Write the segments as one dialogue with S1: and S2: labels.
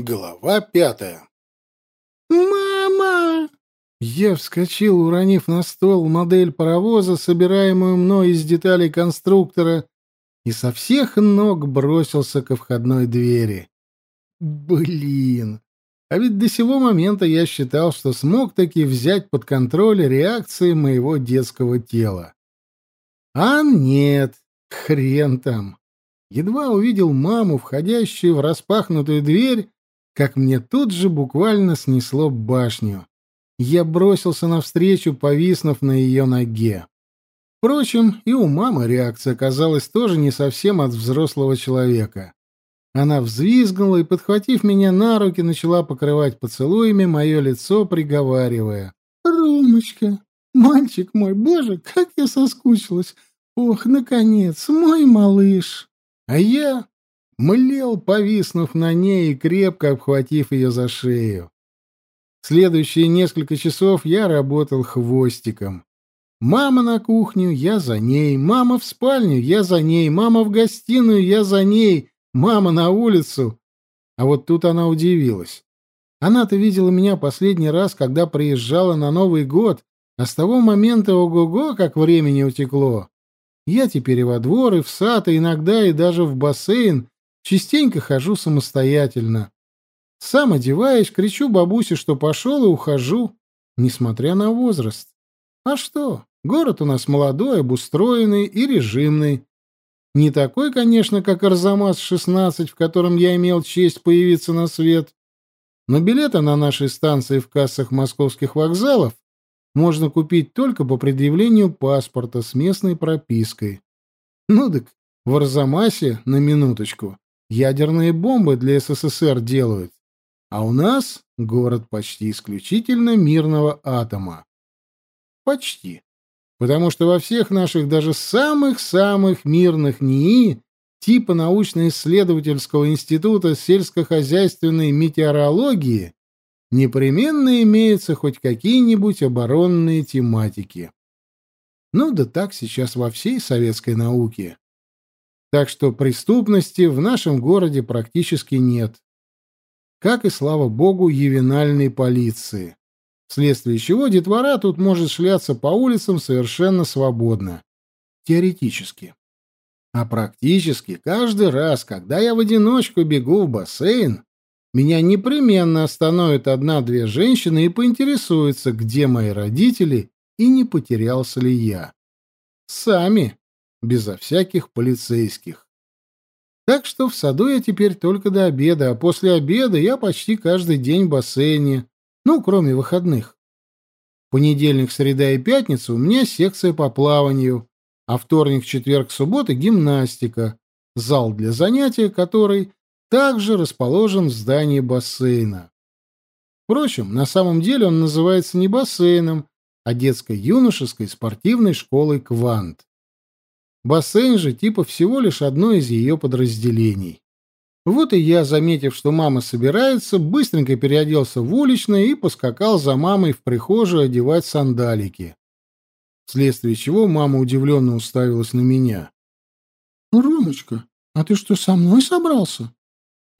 S1: Глава пятая.
S2: «Мама!» Я вскочил, уронив на стол модель паровоза, собираемую мной из деталей конструктора, и со всех ног бросился ко входной двери. Блин! А ведь до сего момента я считал, что смог таки взять под контроль реакции моего детского тела. А нет, хрен там. Едва увидел маму, входящую в распахнутую дверь, как мне тут же буквально снесло башню. Я бросился навстречу, повиснув на ее ноге. Впрочем, и у мамы реакция оказалась тоже не совсем от взрослого человека. Она взвизгнула и, подхватив меня на руки, начала покрывать поцелуями мое лицо, приговаривая. «Ромочка, мальчик мой, боже, как я соскучилась! Ох, наконец, мой малыш!» А я млел, повиснув на ней и крепко обхватив ее за шею. Следующие несколько часов я работал хвостиком. Мама на кухню, я за ней, мама в спальню, я за ней, мама в гостиную, я за ней, мама на улицу. А вот тут она удивилась. Она-то видела меня последний раз, когда приезжала на Новый год, а с того момента ого-го, как времени утекло. Я теперь и во двор, и в сад, и иногда и даже в бассейн, Частенько хожу самостоятельно. Сам одеваюсь, кричу бабусе, что пошел, и ухожу, несмотря на возраст. А что? Город у нас молодой, обустроенный и режимный. Не такой, конечно, как Арзамас-16, в котором я имел честь появиться на свет. Но билеты на нашей станции в кассах московских вокзалов можно купить только по предъявлению паспорта с местной пропиской. Ну так в Арзамасе, на минуточку, ядерные бомбы для СССР делают, а у нас город почти исключительно мирного атома. Почти. Потому что во всех наших даже самых-самых мирных НИИ типа научно-исследовательского института сельскохозяйственной метеорологии непременно имеются хоть какие-нибудь оборонные тематики. Ну да так сейчас во всей советской науке. Так что преступности в нашем городе практически нет. Как и, слава богу, ювенальной полиции. Вследствие чего детвора тут может шляться по улицам совершенно свободно. Теоретически. А практически каждый раз, когда я в одиночку бегу в бассейн, меня непременно остановят одна-две женщины и поинтересуются, где мои родители и не потерялся ли я. Сами безо всяких полицейских. Так что в саду я теперь только до обеда, а после обеда я почти каждый день в бассейне, ну, кроме выходных. Понедельник, среда и пятница у меня секция по плаванию, а вторник, четверг, суббота — гимнастика, зал для занятия который также расположен в здании бассейна. Впрочем, на самом деле он называется не бассейном, а детско-юношеской спортивной школой «Квант». Бассейн же типа всего лишь одно из ее подразделений. Вот и я, заметив, что мама собирается, быстренько переоделся в уличное и поскакал за мамой в прихожую одевать сандалики. Вследствие чего мама удивленно уставилась на меня. «Ну, «Ромочка, а ты что, со мной собрался?»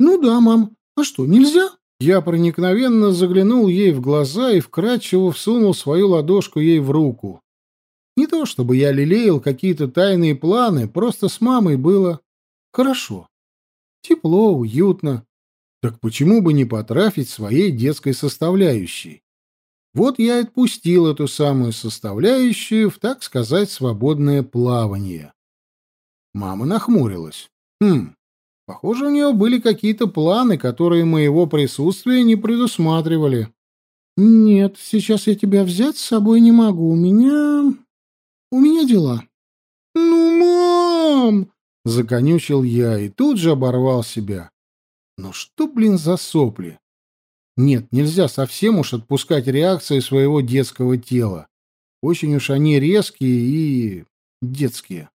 S2: «Ну да, мам. А что, нельзя?» Я проникновенно заглянул ей в глаза и вкрадчиво всунул свою ладошку ей в руку. Не то чтобы я лелеял какие-то тайные планы, просто с мамой было хорошо. Тепло, уютно. Так почему бы не потрафить своей детской составляющей? Вот я отпустил эту самую составляющую в, так сказать, свободное плавание. Мама нахмурилась. Хм, похоже, у нее были какие-то планы, которые моего присутствия не предусматривали. «Нет, сейчас я тебя взять с собой не могу. У меня у меня дела». «Ну, мам!» — законючил я и тут же оборвал себя. «Ну что, блин, за сопли?» Нет, нельзя совсем уж отпускать реакции своего детского тела. Очень уж они резкие и... детские.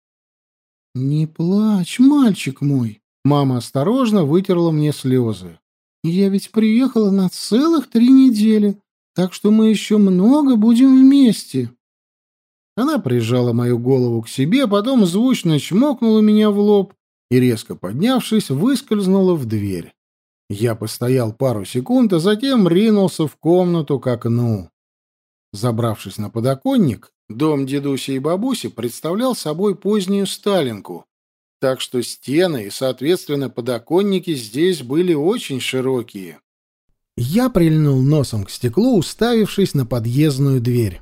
S2: «Не плачь, мальчик мой!» Мама осторожно вытерла мне слезы. «Я ведь приехала на целых три недели, так что мы еще много будем вместе». Она прижала мою голову к себе, потом звучно чмокнула меня в лоб и, резко поднявшись, выскользнула в дверь. Я постоял пару секунд, а затем ринулся в комнату к окну. Забравшись на подоконник, дом дедуси и бабуси представлял собой позднюю сталинку, так что стены и, соответственно, подоконники здесь были очень широкие. Я прильнул носом к стеклу, уставившись на подъездную дверь.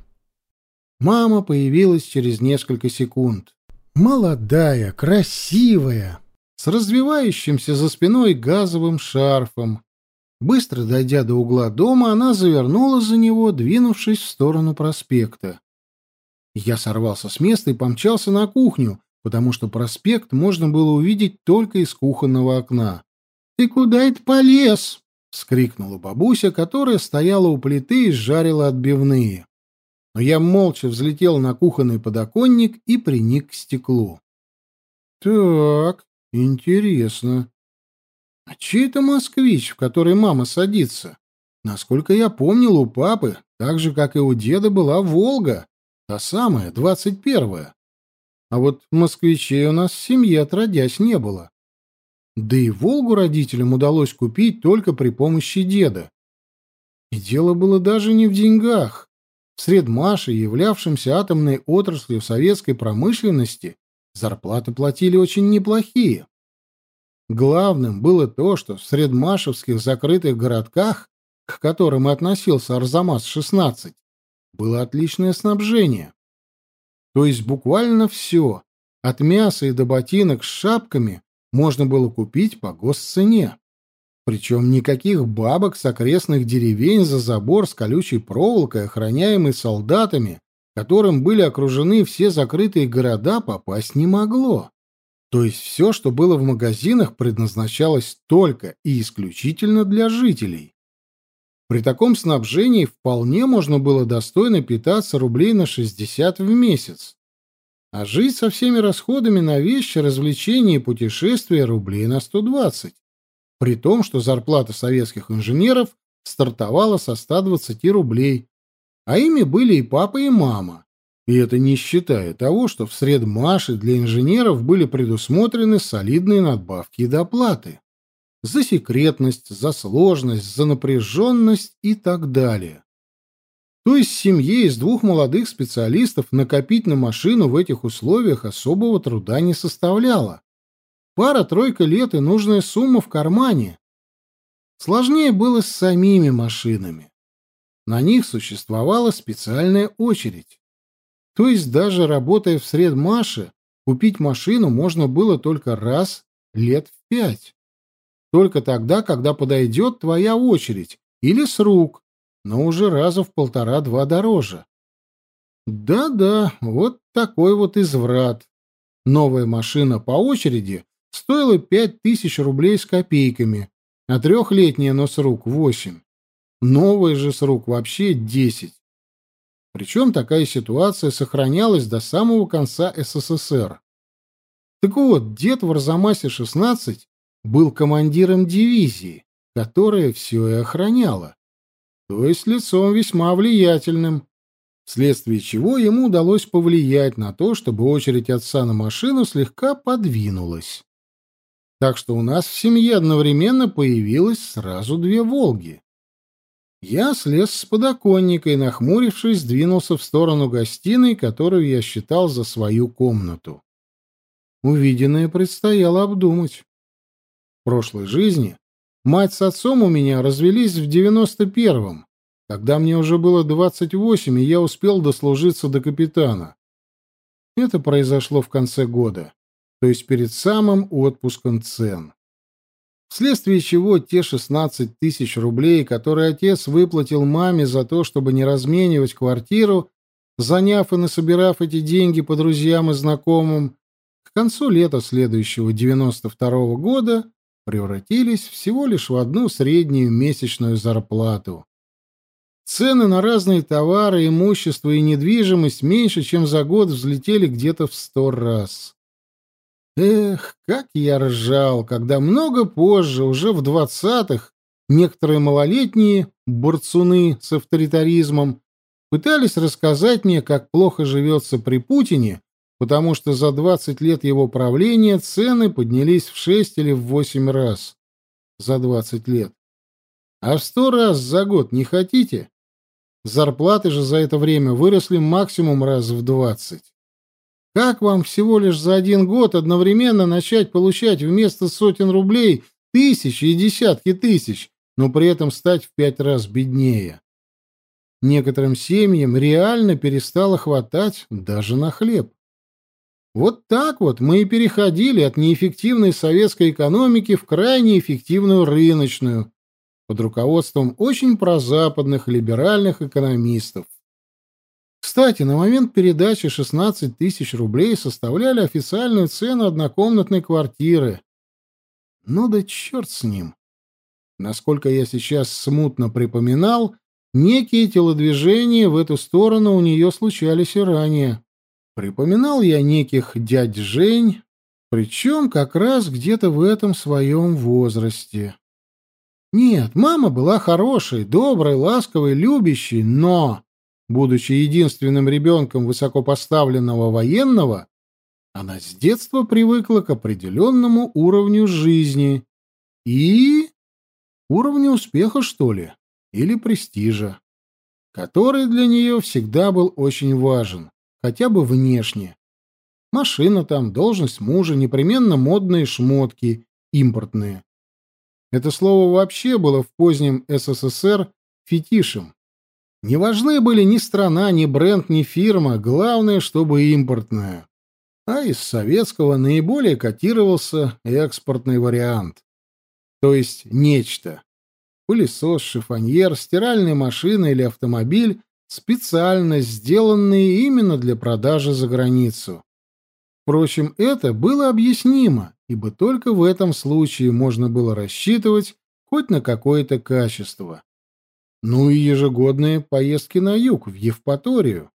S2: Мама появилась через несколько секунд. Молодая, красивая, с развивающимся за спиной газовым шарфом. Быстро дойдя до угла дома, она завернула за него, двинувшись в сторону проспекта. Я сорвался с места и помчался на кухню, потому что проспект можно было увидеть только из кухонного окна. «Ты куда это полез?» — вскрикнула бабуся, которая стояла у плиты и жарила отбивные. Но я молча взлетел на кухонный подоконник и приник к стеклу. «Так, Интересно. А чей это москвич, в который мама садится? Насколько я помнил, у папы, так же, как и у деда, была «Волга», та самая, двадцать первая. А вот москвичей у нас в семье отродясь не было. Да и «Волгу» родителям удалось купить только при помощи деда. И дело было даже не в деньгах. Средмаше, являвшемся атомной отраслью советской промышленности, Зарплаты платили очень неплохие. Главным было то, что в средмашевских закрытых городках, к которым относился Арзамас-16, было отличное снабжение. То есть буквально все, от мяса и до ботинок с шапками, можно было купить по госцене. Причем никаких бабок с окрестных деревень за забор с колючей проволокой, охраняемый солдатами, которым были окружены все закрытые города, попасть не могло. То есть все, что было в магазинах, предназначалось только и исключительно для жителей. При таком снабжении вполне можно было достойно питаться рублей на 60 в месяц, а жить со всеми расходами на вещи, развлечения и путешествия рублей на 120, при том, что зарплата советских инженеров стартовала со 120 рублей, а ими были и папа, и мама. И это не считая того, что в средмаше для инженеров были предусмотрены солидные надбавки и доплаты. За секретность, за сложность, за напряженность и так далее. То есть семье из двух молодых специалистов накопить на машину в этих условиях особого труда не составляло. Пара-тройка лет и нужная сумма в кармане. Сложнее было с самими машинами. На них существовала специальная очередь. То есть даже работая в средмаше, купить машину можно было только раз лет в пять. Только тогда, когда подойдет твоя очередь, или с рук, но уже раза в полтора-два дороже. Да-да, вот такой вот изврат. Новая машина по очереди стоила пять тысяч рублей с копейками, а трехлетняя, но с рук, восемь. Новые же с рук вообще 10. Причем такая ситуация сохранялась до самого конца СССР. Так вот, дед в Арзамасе-16 был командиром дивизии, которая все и охраняла, то есть лицом весьма влиятельным, вследствие чего ему удалось повлиять на то, чтобы очередь отца на машину слегка подвинулась. Так что у нас в семье одновременно появилось сразу две «Волги». Я слез с подоконника и, нахмурившись, двинулся в сторону гостиной, которую я считал за свою комнату. Увиденное предстояло обдумать. В прошлой жизни мать с отцом у меня развелись в девяносто первом. Тогда мне уже было двадцать восемь, и я успел дослужиться до капитана. Это произошло в конце года, то есть перед самым отпуском цен вследствие чего те 16 тысяч рублей, которые отец выплатил маме за то, чтобы не разменивать квартиру, заняв и насобирав эти деньги по друзьям и знакомым, к концу лета следующего 92 -го года превратились всего лишь в одну среднюю месячную зарплату. Цены на разные товары, имущество и недвижимость меньше, чем за год взлетели где-то в сто раз. Эх, как я ржал, когда много позже, уже в двадцатых, некоторые малолетние борцуны с авторитаризмом пытались рассказать мне, как плохо живется при Путине, потому что за двадцать лет его правления цены поднялись в шесть или в восемь раз. за 20 лет. А в сто раз за год не хотите? Зарплаты же за это время выросли максимум раз в 20. Как вам всего лишь за один год одновременно начать получать вместо сотен рублей тысячи и десятки тысяч, но при этом стать в пять раз беднее? Некоторым семьям реально перестало хватать даже на хлеб. Вот так вот мы и переходили от неэффективной советской экономики в крайне эффективную рыночную, под руководством очень прозападных либеральных экономистов. Кстати, на момент передачи 16 тысяч рублей составляли официальную цену однокомнатной квартиры. Ну да черт с ним. Насколько я сейчас смутно припоминал, некие телодвижения в эту сторону у нее случались и ранее. Припоминал я неких дядь Жень, причем как раз где-то в этом своем возрасте. Нет, мама была хорошей, доброй, ласковой, любящей, но, будучи единственным ребенком высокопоставленного военного, она с детства привыкла к определенному уровню жизни и... уровню успеха, что ли, или престижа, который для нее всегда был очень важен хотя бы внешне. Машина там, должность мужа, непременно модные шмотки, импортные. Это слово вообще было в позднем СССР фетишем. Не важны были ни страна, ни бренд, ни фирма, главное, чтобы импортное. А из советского наиболее котировался экспортный вариант. То есть нечто. Пылесос, шифоньер, стиральная машина или автомобиль специально сделанные именно для продажи за границу. Впрочем, это было объяснимо, ибо только в этом случае можно было рассчитывать хоть на какое-то качество. Ну и ежегодные поездки на юг, в Евпаторию.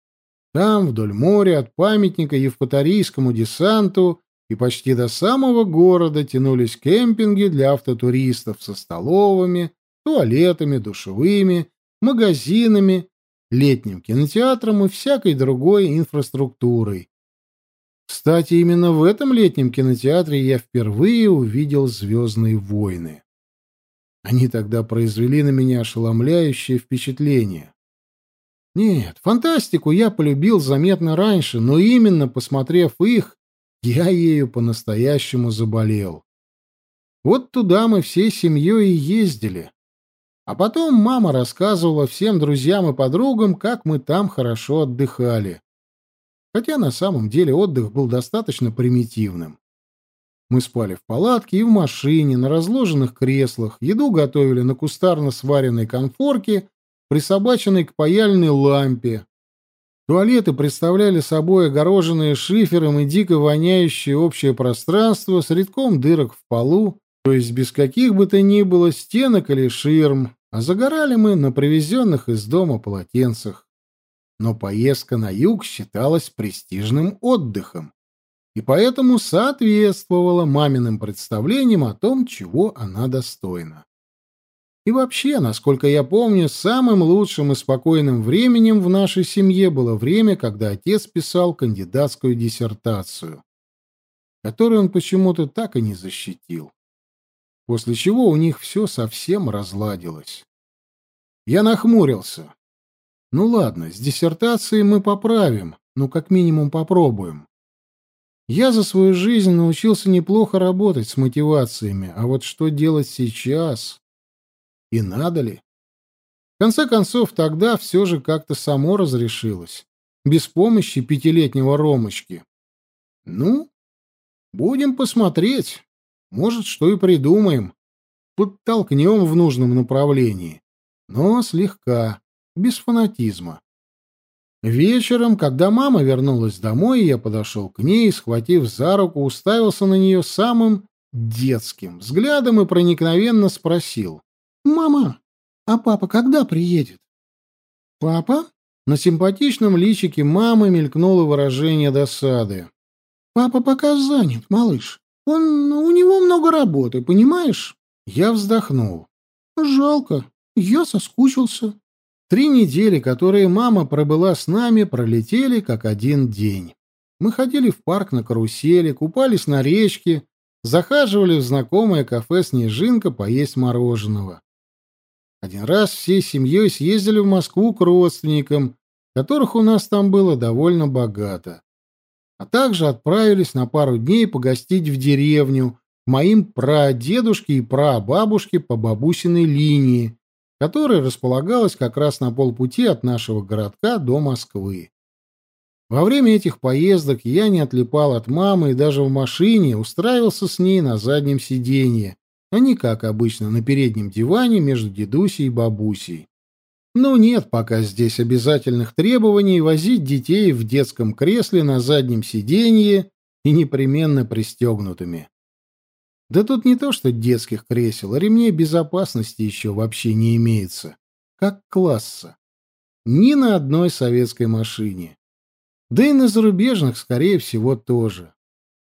S2: Там, вдоль моря, от памятника Евпаторийскому десанту и почти до самого города тянулись кемпинги для автотуристов со столовыми, туалетами, душевыми, магазинами летним кинотеатром и всякой другой инфраструктурой. Кстати, именно в этом летнем кинотеатре я впервые увидел «Звездные войны». Они тогда произвели на меня ошеломляющее впечатление. Нет, фантастику я полюбил заметно раньше, но именно посмотрев их, я ею по-настоящему заболел. Вот туда мы всей семьей и ездили. А потом мама рассказывала всем друзьям и подругам, как мы там хорошо отдыхали. Хотя на самом деле отдых был достаточно примитивным. Мы спали в палатке и в машине, на разложенных креслах, еду готовили на кустарно сваренной конфорке, присобаченной к паяльной лампе. Туалеты представляли собой огороженные шифером и дико воняющее общее пространство с редком дырок в полу, то есть без каких бы то ни было стенок или ширм, а загорали мы на привезенных из дома полотенцах. Но поездка на юг считалась престижным отдыхом и поэтому соответствовала маминым представлениям о том, чего она достойна. И вообще, насколько я помню, самым лучшим и спокойным временем в нашей семье было время, когда отец писал кандидатскую диссертацию, которую он почему-то так и не защитил после чего у них все совсем разладилось. Я нахмурился. Ну ладно, с диссертацией мы поправим, ну как минимум попробуем. Я за свою жизнь научился неплохо работать с мотивациями, а вот что делать сейчас? И надо ли? В конце концов, тогда все же как-то само разрешилось, без помощи пятилетнего Ромочки. Ну, будем посмотреть. Может, что и придумаем. Подтолкнем в нужном направлении. Но слегка, без фанатизма. Вечером, когда мама вернулась домой, я подошел к ней, схватив за руку, уставился на нее самым детским взглядом и проникновенно спросил. «Мама, а папа когда приедет?» «Папа?» На симпатичном личике мамы мелькнуло выражение досады. «Папа пока занят, малыш. Он... у него много работы, понимаешь? Я вздохнул. Жалко. Я соскучился. Три недели, которые мама пробыла с нами, пролетели как один день. Мы ходили в парк на карусели, купались на речке, захаживали в знакомое кафе «Снежинка» поесть мороженого. Один раз всей семьей съездили в Москву к родственникам, которых у нас там было довольно богато. А также отправились на пару дней погостить в деревню к моим прадедушке и прабабушке по бабусиной линии, которая располагалась как раз на полпути от нашего городка до Москвы. Во время этих поездок я не отлипал от мамы и даже в машине устраивался с ней на заднем сиденье, а не как обычно на переднем диване между дедусей и бабусей. Ну нет пока здесь обязательных требований возить детей в детском кресле на заднем сиденье и непременно пристегнутыми. Да тут не то что детских кресел, а ремней безопасности еще вообще не имеется. Как класса. Ни на одной советской машине. Да и на зарубежных, скорее всего, тоже.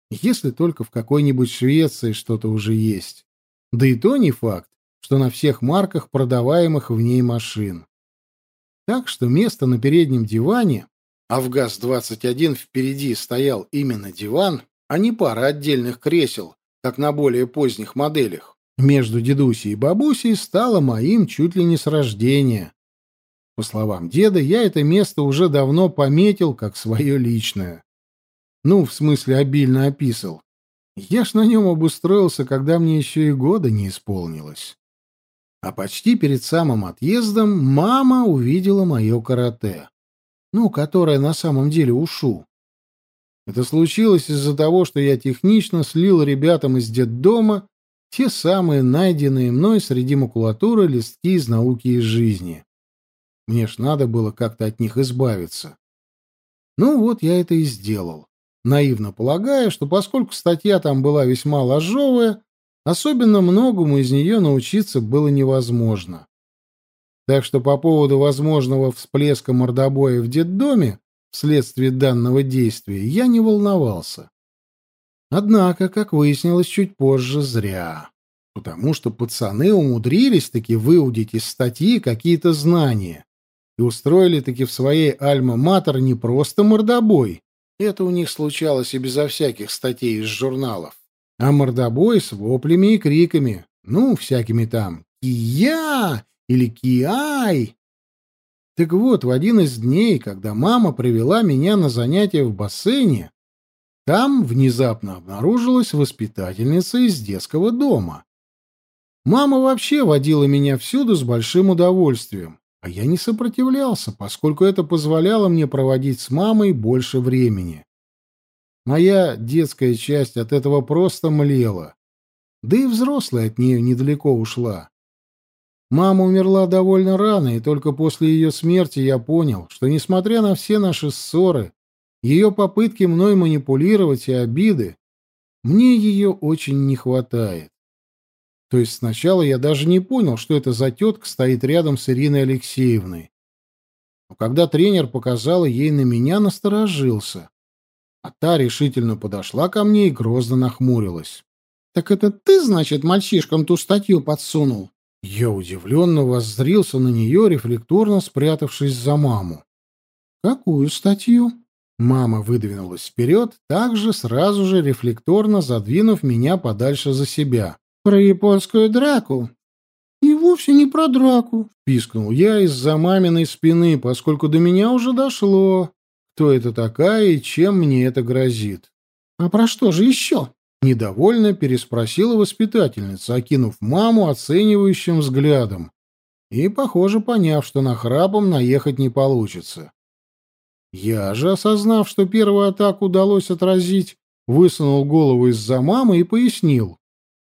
S2: Если только в какой-нибудь Швеции что-то уже есть. Да и то не факт, что на всех марках продаваемых в ней машин. Так что место на переднем диване, а в ГАЗ-21 впереди стоял именно диван, а не пара отдельных кресел, как на более поздних моделях, между дедусей и бабусей стало моим чуть ли не с рождения. По словам деда, я это место уже давно пометил как свое личное. Ну, в смысле, обильно описал. Я ж на нем обустроился, когда мне еще и года не исполнилось. А почти перед самым отъездом мама увидела мое карате. Ну, которое на самом деле ушу. Это случилось из-за того, что я технично слил ребятам из детдома те самые найденные мной среди макулатуры листки из науки и жизни. Мне ж надо было как-то от них избавиться. Ну вот я это и сделал, наивно полагая, что поскольку статья там была весьма ложовая, особенно многому из нее научиться было невозможно. Так что по поводу возможного всплеска мордобоя в детдоме вследствие данного действия я не волновался. Однако, как выяснилось чуть позже, зря. Потому что пацаны умудрились таки выудить из статьи какие-то знания и устроили таки в своей альма-матер не просто мордобой. Это у них случалось и безо всяких статей из журналов. А мордобой с воплями и криками. Ну, всякими там «Кия!» или «Киай!» Так вот, в один из дней, когда мама привела меня на занятия в бассейне, там внезапно обнаружилась воспитательница из детского дома. Мама вообще водила меня всюду с большим удовольствием, а я не сопротивлялся, поскольку это позволяло мне проводить с мамой больше времени. Моя детская часть от этого просто млела, да и взрослая от нее недалеко ушла. Мама умерла довольно рано, и только после ее смерти я понял, что, несмотря на все наши ссоры, ее попытки мной манипулировать и обиды, мне ее очень не хватает. То есть сначала я даже не понял, что это за тетка стоит рядом с Ириной Алексеевной. Но когда тренер показала ей на меня, насторожился. А та решительно подошла ко мне и грозно нахмурилась. «Так это ты, значит, мальчишкам ту статью подсунул?» Я удивленно воззрился на нее, рефлекторно спрятавшись за маму. «Какую статью?» Мама выдвинулась вперед, также сразу же рефлекторно задвинув меня подальше за себя. «Про японскую драку?» «И вовсе не про драку», — пискнул я из-за маминой спины, поскольку до меня уже дошло, кто это такая и чем мне это грозит. «А про что же еще?» Недовольно переспросила воспитательница, окинув маму оценивающим взглядом и, похоже, поняв, что на храпом наехать не получится. Я же, осознав, что первую атаку удалось отразить, высунул голову из-за мамы и пояснил.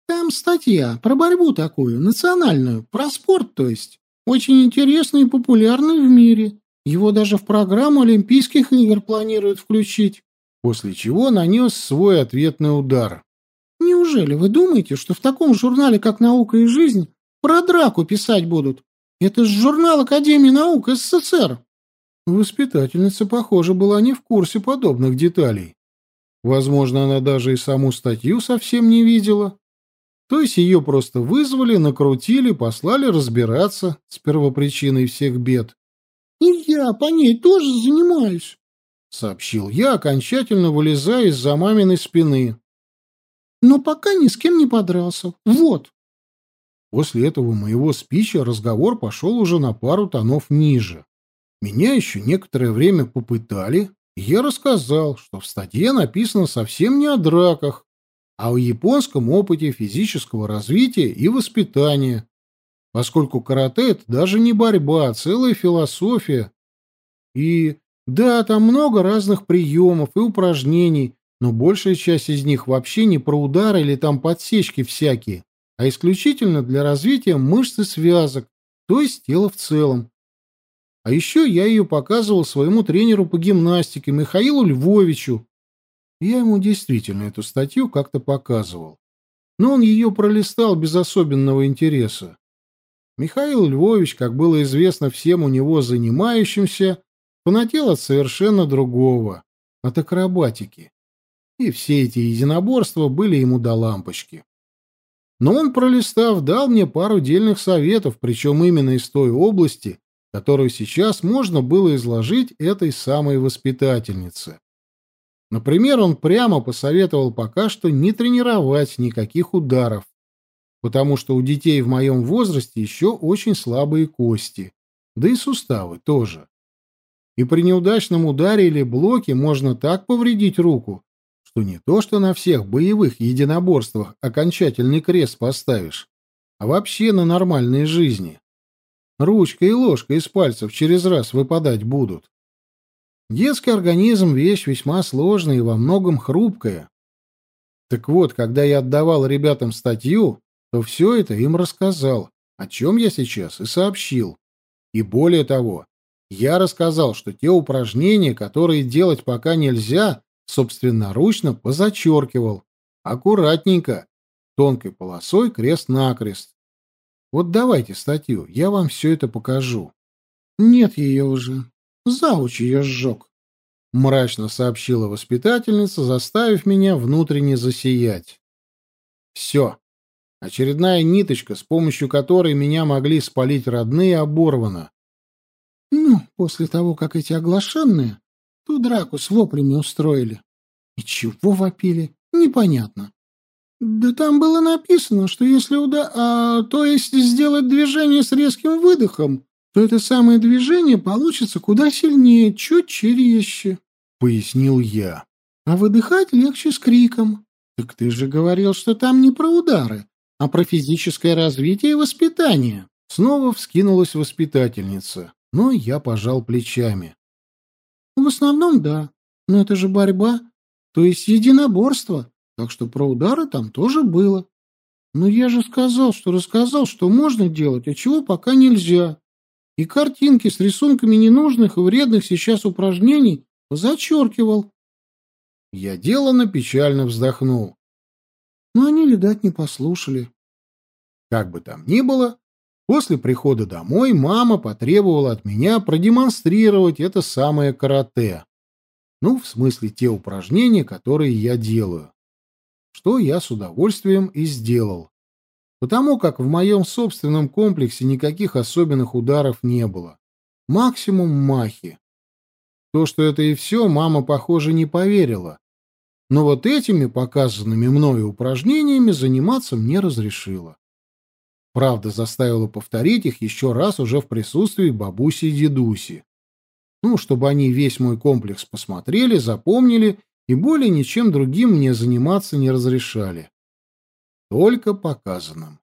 S2: «Там статья про борьбу такую, национальную, про спорт, то есть. Очень интересный и популярный в мире. Его даже в программу Олимпийских игр планируют включить». После чего нанес свой ответный удар. Неужели вы думаете, что в таком журнале, как «Наука и жизнь», про драку писать будут? Это же журнал Академии наук СССР. Воспитательница, похоже, была не в курсе подобных деталей. Возможно, она даже и саму статью совсем не видела. То есть ее просто вызвали, накрутили, послали разбираться с первопричиной всех бед. — И я по ней тоже занимаюсь, — сообщил я, окончательно вылезая из-за маминой спины.
S1: Но пока ни с кем не подрался. Вот.
S2: После этого моего спича разговор пошел уже на пару тонов ниже. Меня еще некоторое время попытали, и я рассказал, что в статье написано совсем не о драках, а о японском опыте физического развития и воспитания, поскольку карате — это даже не борьба, а целая философия. И да, там много разных приемов и упражнений, но большая часть из них вообще не про удары или там подсечки всякие, а исключительно для развития мышц и связок, то есть тела в целом. А еще я ее показывал своему тренеру по гимнастике Михаилу Львовичу. Я ему действительно эту статью как-то показывал. Но он ее пролистал без особенного интереса. Михаил Львович, как было известно всем у него занимающимся, фанател от совершенно другого, от акробатики. И все эти единоборства были ему до лампочки. Но он, пролистав, дал мне пару дельных советов, причем именно из той области, которую сейчас можно было изложить этой самой воспитательнице. Например, он прямо посоветовал пока что не тренировать никаких ударов, потому что у детей в моем возрасте еще очень слабые кости, да и суставы тоже. И при неудачном ударе или блоке можно так повредить руку, что не то что на всех боевых единоборствах окончательный крест поставишь, а вообще на нормальной жизни. Ручка и ложка из пальцев через раз выпадать будут. Детский организм — вещь весьма сложная и во многом хрупкая. Так вот, когда я отдавал ребятам статью, то все это им рассказал, о чем я сейчас и сообщил. И более того, я рассказал, что те упражнения, которые делать пока нельзя, собственноручно позачеркивал. Аккуратненько, тонкой полосой крест-накрест. Вот давайте статью, я вам все это покажу.
S1: Нет ее уже. Зауч ее сжег.
S2: Мрачно сообщила воспитательница, заставив меня внутренне засиять. Все. Очередная ниточка, с помощью которой меня могли спалить родные, оборвана.
S1: Ну, после того, как эти оглашенные ту драку с воплями устроили. И чего вопили? Непонятно. Да там было написано, что если уда... А, то есть сделать движение с резким выдохом, то это самое движение получится куда сильнее, чуть череще, — пояснил я. А выдыхать легче с криком. Так ты же говорил, что там не про удары, а про физическое развитие и воспитание.
S2: Снова вскинулась воспитательница, но я пожал плечами.
S1: В основном, да. Но это же борьба, то есть единоборство. Так что про удары там тоже было. Но я же сказал, что рассказал, что можно делать, а чего пока нельзя. И картинки с рисунками ненужных и вредных сейчас упражнений зачеркивал.
S2: Я деланно печально вздохнул.
S1: Но они, видать, не послушали.
S2: Как бы там ни было, после прихода домой мама потребовала от меня продемонстрировать это самое карате. Ну, в смысле, те упражнения, которые я делаю что я с удовольствием и сделал. Потому как в моем собственном комплексе никаких особенных ударов не было. Максимум махи. То, что это и все, мама, похоже, не поверила. Но вот этими показанными мною упражнениями заниматься мне разрешила. Правда, заставила повторить их еще раз уже в присутствии бабуси и дедуси. Ну, чтобы они весь мой комплекс посмотрели, запомнили и более ничем другим мне заниматься не разрешали. Только показанным.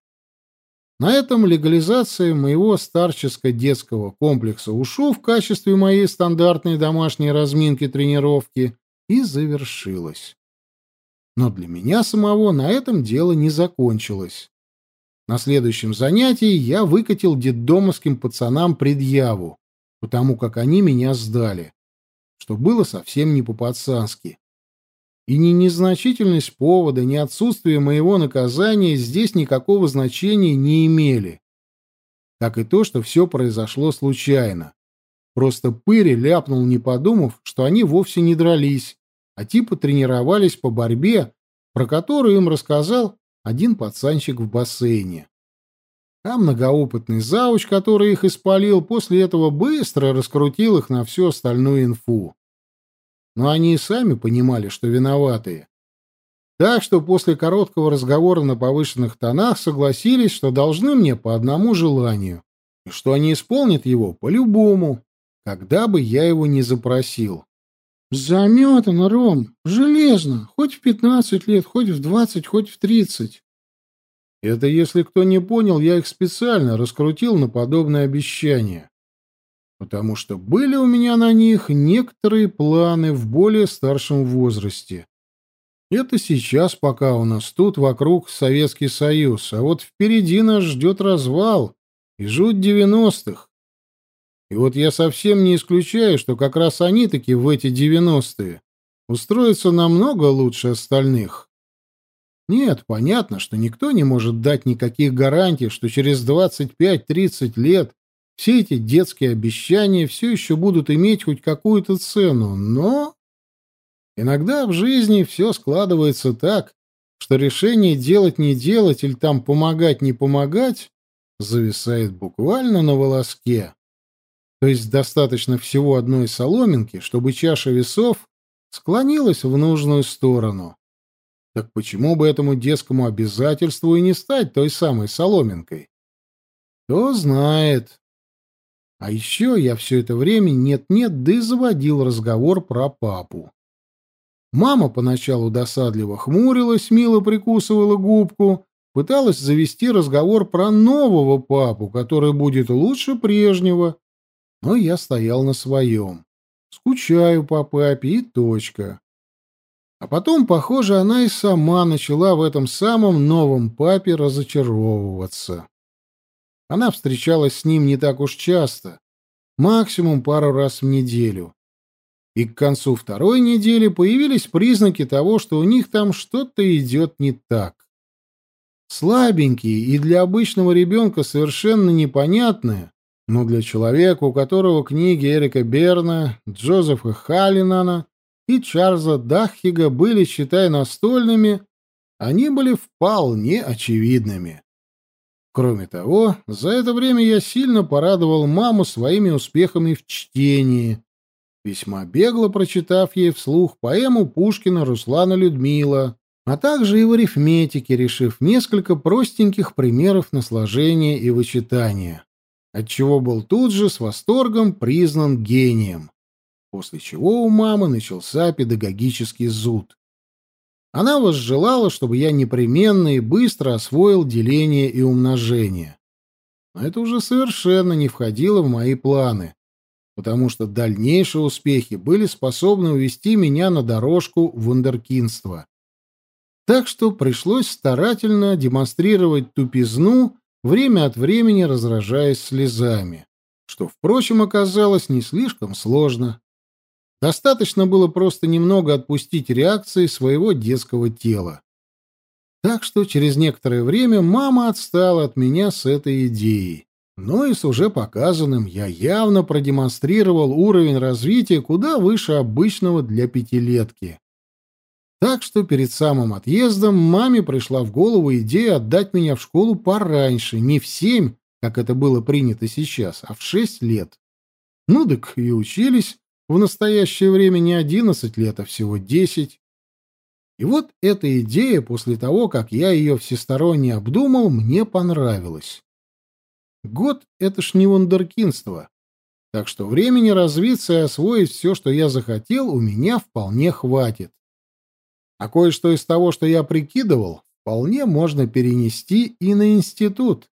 S2: На этом легализация моего старческо-детского комплекса УШУ в качестве моей стандартной домашней разминки-тренировки и завершилась. Но для меня самого на этом дело не закончилось. На следующем занятии я выкатил детдомовским пацанам предъяву, потому как они меня сдали, что было совсем не по-пацански. И ни незначительность повода, ни отсутствие моего наказания здесь никакого значения не имели. Как и то, что все произошло случайно. Просто Пыри ляпнул, не подумав, что они вовсе не дрались, а типа тренировались по борьбе, про которую им рассказал один пацанчик в бассейне. А многоопытный зауч, который их испалил, после этого быстро раскрутил их на всю остальную инфу но они и сами понимали, что виноватые. Так что после короткого разговора на повышенных тонах согласились, что должны мне по одному желанию, и что они исполнят его по-любому, когда бы я его не запросил.
S1: Заметано, Ром, железно, хоть в пятнадцать лет, хоть в двадцать, хоть в тридцать.
S2: Это, если кто не понял, я их специально раскрутил на подобное обещание. Потому что были у меня на них некоторые планы в более старшем возрасте. Это сейчас пока у нас тут вокруг Советский Союз, а вот впереди нас ждет развал и жуть девяностых. И вот я совсем не исключаю, что как раз они таки в эти девяностые устроятся намного лучше остальных. Нет, понятно, что никто не может дать никаких гарантий, что через 25-30 лет все эти детские обещания все еще будут иметь хоть какую-то цену, но иногда в жизни все складывается так, что решение делать не делать или там помогать не помогать зависает буквально на волоске. То есть достаточно всего одной соломинки, чтобы чаша весов склонилась в нужную сторону. Так почему бы этому детскому обязательству и не стать той самой соломинкой? Кто знает. А еще я все это время нет-нет, да и заводил разговор про папу. Мама поначалу досадливо хмурилась, мило прикусывала губку, пыталась завести разговор про нового папу, который будет лучше прежнего, но я стоял на своем. Скучаю по папе и точка. А потом, похоже, она и сама начала в этом самом новом папе разочаровываться. Она встречалась с ним не так уж часто, максимум пару раз в неделю. И к концу второй недели появились признаки того, что у них там что-то идет не так. Слабенькие и для обычного ребенка совершенно непонятные, но для человека, у которого книги Эрика Берна, Джозефа Халлинана и Чарльза Даххига были, считай, настольными, они были вполне очевидными. Кроме того, за это время я сильно порадовал маму своими успехами в чтении, весьма бегло прочитав ей вслух поэму Пушкина Руслана Людмила, а также и в арифметике, решив несколько простеньких примеров на сложение и вычитание отчего был тут же с восторгом признан гением, после чего у мамы начался педагогический зуд. Она возжелала, чтобы я непременно и быстро освоил деление и умножение. Но это уже совершенно не входило в мои планы, потому что дальнейшие успехи были способны увести меня на дорожку вундеркинства. Так что пришлось старательно демонстрировать тупизну время от времени разражаясь слезами, что, впрочем, оказалось не слишком сложно. Достаточно было просто немного отпустить реакции своего детского тела. Так что через некоторое время мама отстала от меня с этой идеей. Но и с уже показанным я явно продемонстрировал уровень развития куда выше обычного для пятилетки. Так что перед самым отъездом маме пришла в голову идея отдать меня в школу пораньше, не в семь, как это было принято сейчас, а в шесть лет. Ну так и учились в настоящее время не одиннадцать лет, а всего десять. И вот эта идея, после того, как я ее всесторонне обдумал, мне понравилась. Год — это ж не вундеркинство. Так что времени развиться и освоить все, что я захотел, у меня вполне хватит. А кое-что из того, что я прикидывал, вполне можно перенести и на институт.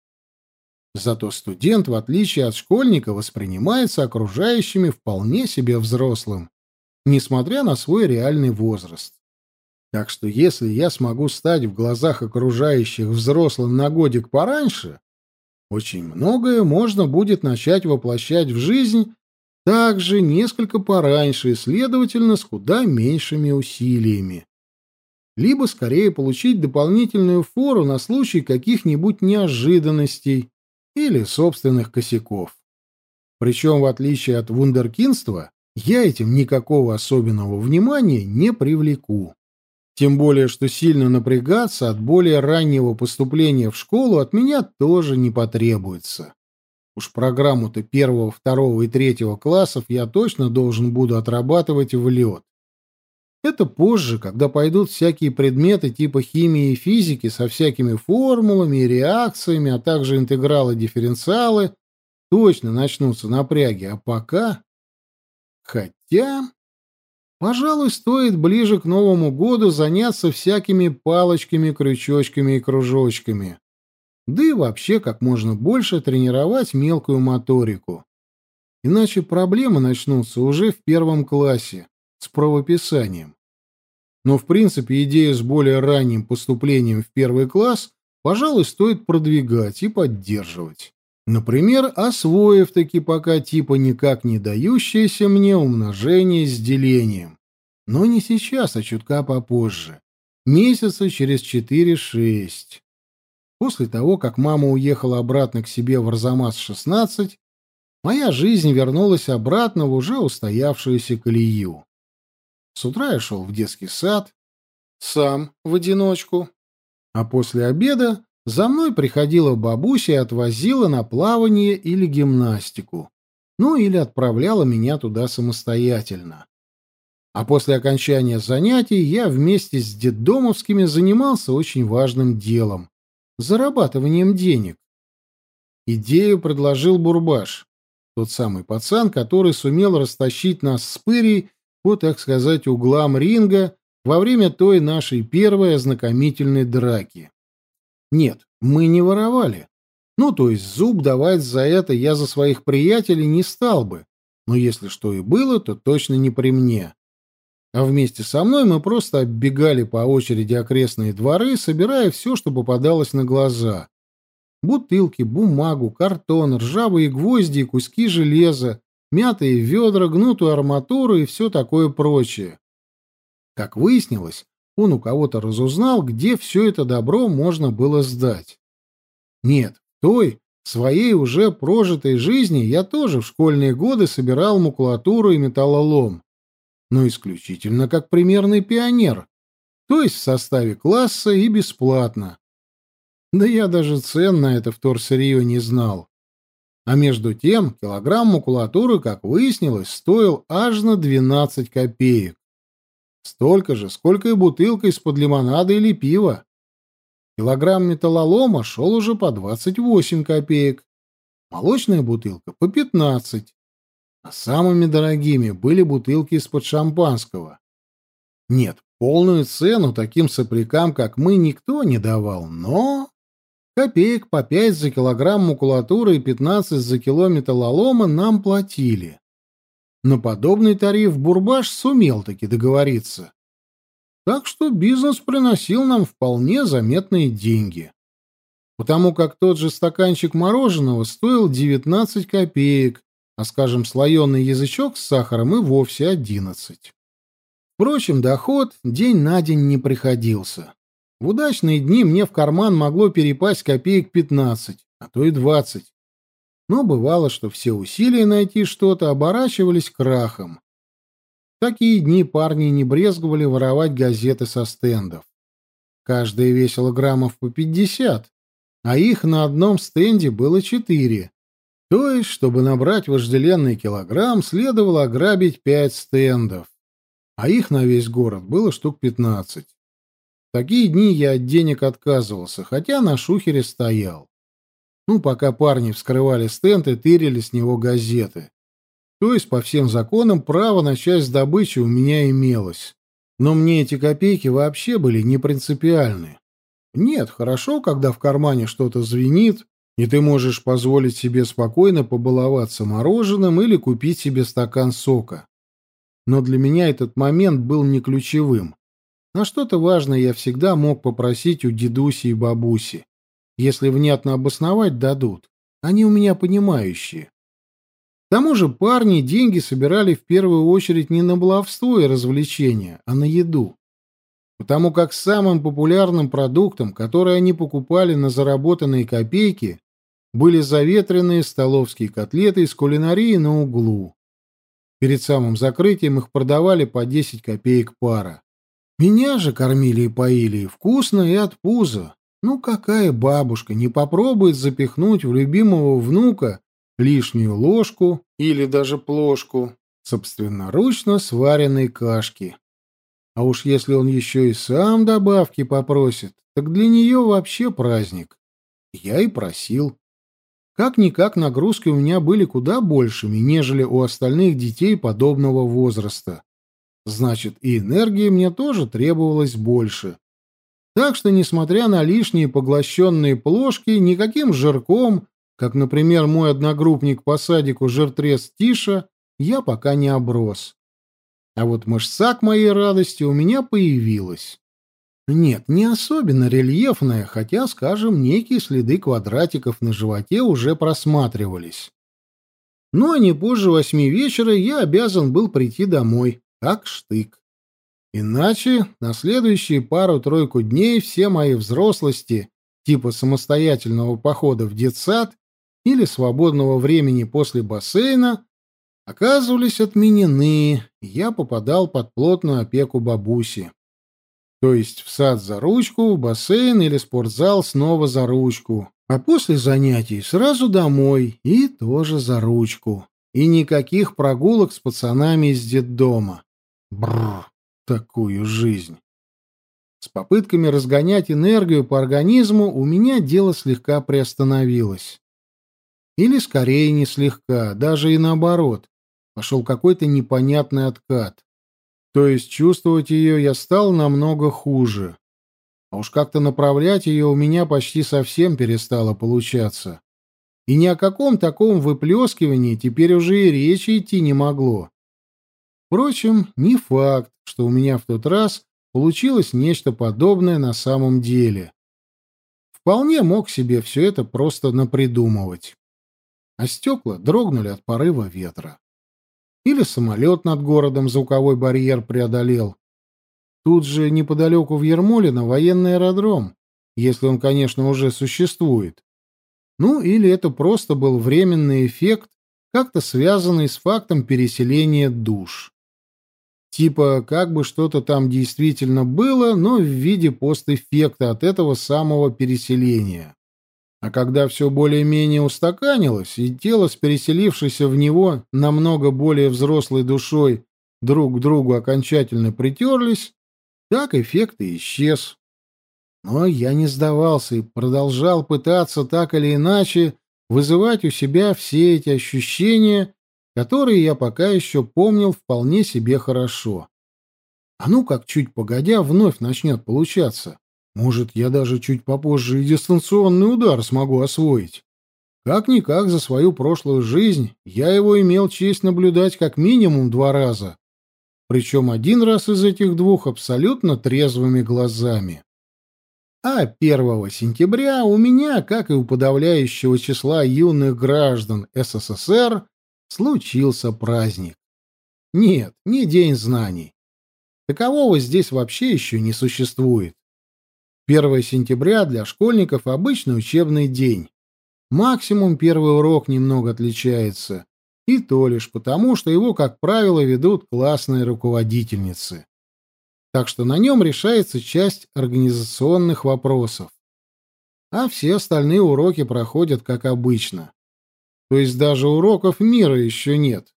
S2: Зато студент, в отличие от школьника, воспринимается окружающими вполне себе взрослым, несмотря на свой реальный возраст. Так что если я смогу стать в глазах окружающих взрослым на годик пораньше, очень многое можно будет начать воплощать в жизнь также несколько пораньше и, следовательно, с куда меньшими усилиями либо скорее получить дополнительную фору на случай каких-нибудь неожиданностей или собственных косяков. Причем, в отличие от вундеркинства, я этим никакого особенного внимания не привлеку. Тем более, что сильно напрягаться от более раннего поступления в школу от меня тоже не потребуется. Уж программу-то первого, второго и третьего классов я точно должен буду отрабатывать в лед. Это позже, когда пойдут всякие предметы типа химии и физики со всякими формулами и реакциями, а также интегралы, дифференциалы, точно начнутся напряги. А пока... Хотя... Пожалуй, стоит ближе к Новому году заняться всякими палочками, крючочками и кружочками. Да и вообще как можно больше тренировать мелкую моторику. Иначе проблемы начнутся уже в первом классе с правописанием. Но, в принципе, идею с более ранним поступлением в первый класс, пожалуй, стоит продвигать и поддерживать. Например, освоив таки пока типа никак не дающееся мне умножение с делением. Но не сейчас, а чутка попозже. Месяца через четыре-шесть. После того, как мама уехала обратно к себе в Арзамас-16, моя жизнь вернулась обратно в уже устоявшуюся колею. С утра я шел в детский сад, сам, в одиночку, а после обеда за мной приходила бабуся и отвозила на плавание или гимнастику, ну или отправляла меня туда самостоятельно. А после окончания занятий я вместе с детдомовскими занимался очень важным делом — зарабатыванием денег. Идею предложил Бурбаш, тот самый пацан, который сумел растащить нас с Пырей по, так сказать, углам ринга во время той нашей первой ознакомительной драки. Нет, мы не воровали. Ну, то есть зуб давать за это я за своих приятелей не стал бы, но если что и было, то точно не при мне. А вместе со мной мы просто оббегали по очереди окрестные дворы, собирая все, что попадалось на глаза. Бутылки, бумагу, картон, ржавые гвозди и куски железа, мятые ведра, гнутую арматуру и все такое прочее. Как выяснилось, он у кого-то разузнал, где все это добро можно было сдать. Нет, той, своей уже прожитой жизни я тоже в школьные годы собирал макулатуру и металлолом, но исключительно как примерный пионер, то есть в составе класса и бесплатно. Да я даже цен на это вторсырье не знал. А между тем килограмм макулатуры, как выяснилось, стоил аж на 12 копеек. Столько же, сколько и бутылка из-под лимонада или пива. Килограмм металлолома шел уже по 28 копеек. Молочная бутылка по 15. А самыми дорогими были бутылки из-под шампанского. Нет, полную цену таким соплякам, как мы, никто не давал, но... Копеек по пять за килограмм макулатуры и пятнадцать за кило металлолома нам платили. На подобный тариф Бурбаш сумел таки договориться. Так что бизнес приносил нам вполне заметные деньги. Потому как тот же стаканчик мороженого стоил 19 копеек, а, скажем, слоеный язычок с сахаром и вовсе 11. Впрочем, доход день на день не приходился. В удачные дни мне в карман могло перепасть копеек 15, а то и 20. Но бывало, что все усилия найти что-то оборачивались крахом. В такие дни парни не брезговали воровать газеты со стендов. Каждая весила граммов по 50, а их на одном стенде было 4. То есть, чтобы набрать вожделенный килограмм, следовало ограбить 5 стендов. А их на весь город было штук 15 такие дни я от денег отказывался, хотя на шухере стоял. Ну, пока парни вскрывали стенд и тырили с него газеты. То есть, по всем законам, право на часть добычи у меня имелось. Но мне эти копейки вообще были не принципиальны. Нет, хорошо, когда в кармане что-то звенит, и ты можешь позволить себе спокойно побаловаться мороженым или купить себе стакан сока. Но для меня этот момент был не ключевым. На что-то важное я всегда мог попросить у дедуси и бабуси. Если внятно обосновать, дадут. Они у меня понимающие. К тому же парни деньги собирали в первую очередь не на баловство и развлечения, а на еду. Потому как самым популярным продуктом, который они покупали на заработанные копейки, были заветренные столовские котлеты из кулинарии на углу. Перед самым закрытием их продавали по 10 копеек пара. Меня же кормили и поили вкусно, и от пуза. Ну какая бабушка не попробует запихнуть в любимого внука лишнюю ложку или даже плошку собственноручно сваренной кашки? А уж если он еще и сам добавки попросит, так для нее вообще праздник. Я и просил. Как-никак нагрузки у меня были куда большими, нежели у остальных детей подобного возраста. Значит, и энергии мне тоже требовалось больше. Так что, несмотря на лишние поглощенные плошки, никаким жирком, как, например, мой одногруппник по садику жиртрез Тиша, я пока не оброс. А вот мышца, к моей радости, у меня появилась. Нет, не особенно рельефная, хотя, скажем, некие следы квадратиков на животе уже просматривались. Но не позже восьми вечера я обязан был прийти домой, как штык. Иначе на следующие пару-тройку дней все мои взрослости, типа самостоятельного похода в детсад или свободного времени после бассейна, оказывались отменены, и я попадал под плотную опеку бабуси. То есть в сад за ручку, в бассейн или спортзал снова за ручку, а после занятий сразу домой и тоже за ручку. И никаких прогулок с пацанами из детдома. Бррр, такую жизнь. С попытками разгонять энергию по организму у меня дело слегка приостановилось. Или скорее не слегка, даже и наоборот пошел какой-то непонятный откат. То есть чувствовать ее я стал намного хуже. А уж как-то направлять ее у меня почти совсем перестало получаться. И ни о каком таком выплескивании теперь уже и речи идти не могло. Впрочем, не факт, что у меня в тот раз получилось нечто подобное на самом деле. Вполне мог себе все это просто напридумывать. А стекла дрогнули от порыва ветра. Или самолет над городом звуковой барьер преодолел. Тут же неподалеку в Ермолино военный аэродром, если он, конечно, уже существует. Ну, или это просто был временный эффект, как-то связанный с фактом переселения душ. Типа, как бы что-то там действительно было, но в виде постэффекта от этого самого переселения. А когда все более-менее устаканилось, и тело с переселившейся в него намного более взрослой душой друг к другу окончательно притерлись, так эффект и исчез. Но я не сдавался и продолжал пытаться так или иначе вызывать у себя все эти ощущения, которые я пока еще помнил вполне себе хорошо. А ну как чуть погодя вновь начнет получаться. Может, я даже чуть попозже и дистанционный удар смогу освоить. Как-никак за свою прошлую жизнь я его имел честь наблюдать как минимум два раза. Причем один раз из этих двух абсолютно трезвыми глазами. А 1 сентября у меня, как и у подавляющего числа юных граждан СССР, случился праздник. Нет, не День знаний. Такового здесь вообще еще не существует. 1 сентября для школьников обычный учебный день. Максимум первый урок немного отличается. И то лишь потому, что его, как правило, ведут классные руководительницы. Так что на нем решается часть организационных вопросов. А все остальные уроки проходят как обычно. То есть даже уроков мира еще нет.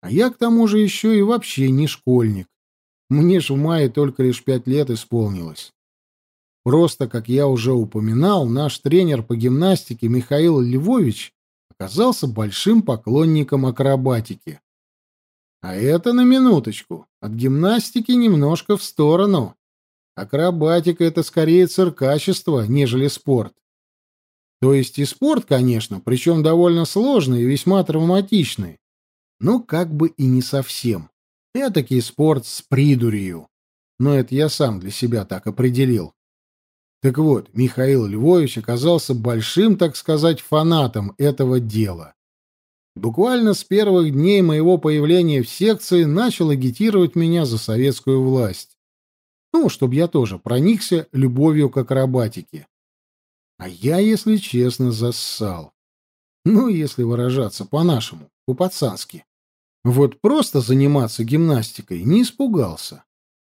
S2: А я к тому же еще и вообще не школьник. Мне ж в мае только лишь пять лет исполнилось. Просто, как я уже упоминал, наш тренер по гимнастике Михаил Львович оказался большим поклонником акробатики. А это на минуточку. От гимнастики немножко в сторону. Акробатика — это скорее циркачество, нежели спорт. То есть и спорт, конечно, причем довольно сложный и весьма травматичный. Но как бы и не совсем. Этакий спорт с придурью. Но это я сам для себя так определил. Так вот, Михаил Львович оказался большим, так сказать, фанатом этого дела. Буквально с первых дней моего появления в секции начал агитировать меня за советскую власть. Ну, чтобы я тоже проникся любовью к акробатике. А я, если честно, зассал. Ну, если выражаться по-нашему, по-пацански. Вот просто заниматься гимнастикой не испугался.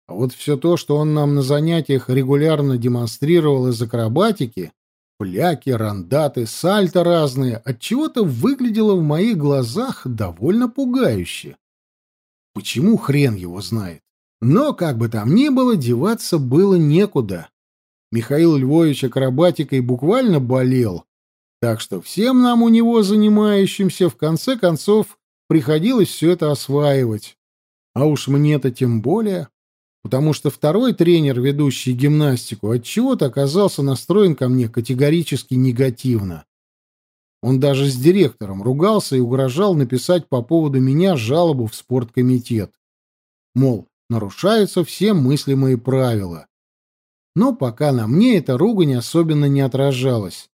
S2: А вот все то, что он нам на занятиях регулярно демонстрировал из акробатики, пляки, рандаты, сальто разные, от чего то выглядело в моих глазах довольно пугающе. Почему хрен его знает? Но, как бы там ни было, деваться было некуда. Михаил Львович акробатикой буквально болел, так что всем нам у него занимающимся в конце концов приходилось все это осваивать. А уж мне-то тем более, потому что второй тренер, ведущий гимнастику, отчего-то оказался настроен ко мне категорически негативно. Он даже с директором ругался и угрожал написать по поводу меня жалобу в спорткомитет. Мол, нарушаются все мыслимые правила. Но пока на мне эта ругань особенно не отражалась.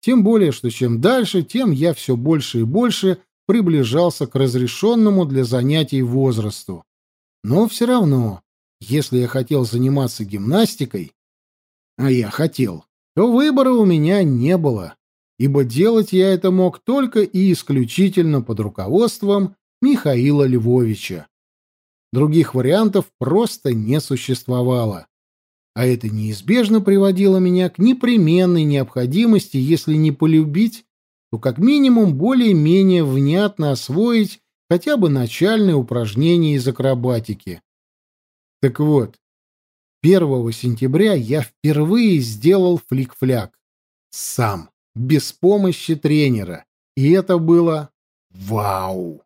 S2: Тем более, что чем дальше, тем я все больше и больше приближался к разрешенному для занятий возрасту. Но все равно, если я хотел заниматься гимнастикой, а я хотел, то выбора у меня не было, ибо делать я это мог только и исключительно под руководством Михаила Львовича. Других вариантов просто не существовало. А это неизбежно приводило меня к непременной необходимости, если не полюбить, то как минимум более-менее внятно освоить хотя бы начальные упражнения из акробатики. Так вот, 1 сентября я впервые сделал флик-фляк. Сам, без помощи тренера. И это было вау!